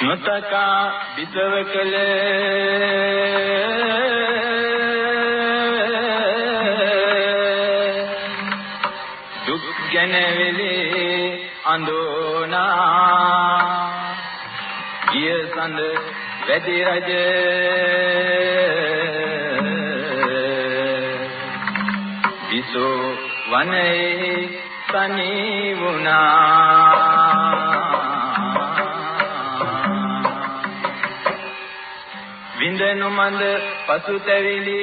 නොතකා විසව කළ දුක් ගැන වෙලේ අඳෝනා. ගිය සඳ වැඩි රජ. විසෝ වනයේ තනි වුණා. විඳනු මඳ පසුතැවිලි.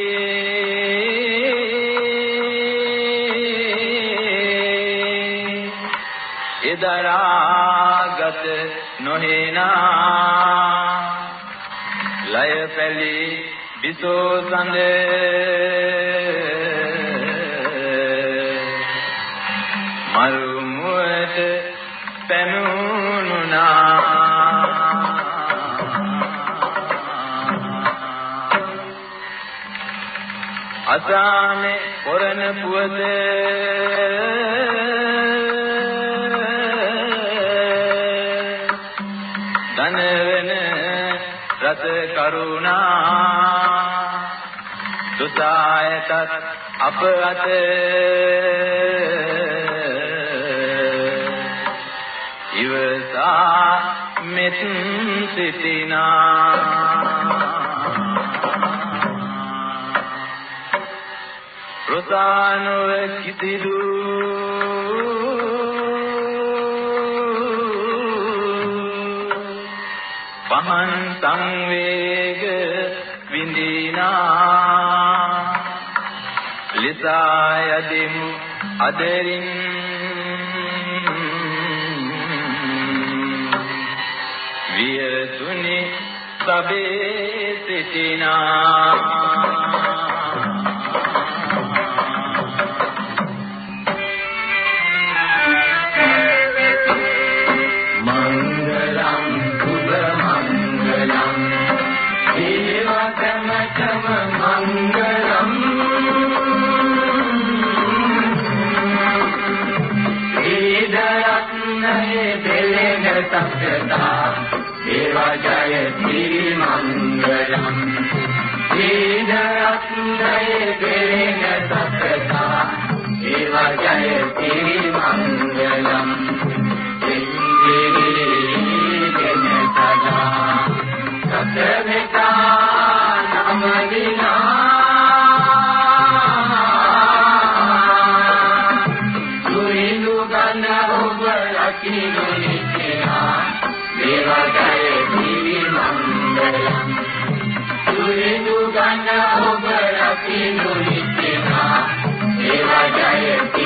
එදරාගත නොහෙනා. ලය පැලි විසෝ සඳ. අසාමේ කොරණ පුවද ධනවන රස කරුණා. දුසායතත් අප අත. ඉවසා මෙත් සිටිනා. ප්‍රසානව කිසිදු පහන් සංවේග විඳිනා. ලිසා යදිමු අදරින්. වියතුනි සබේ සිටිනා. සත්‍යතා දේවා ජයති මංගලම් දීදරත්නයේ පෙරෙන සත්‍යතා දේවා ජයති මංගලම් ගන්න ඔබ ලකිනුනි දේවකයේ දිවි මංගලම් සුරිඳු ගන්න ඔබ රකින්නු නිත්‍යනා දේවකයේ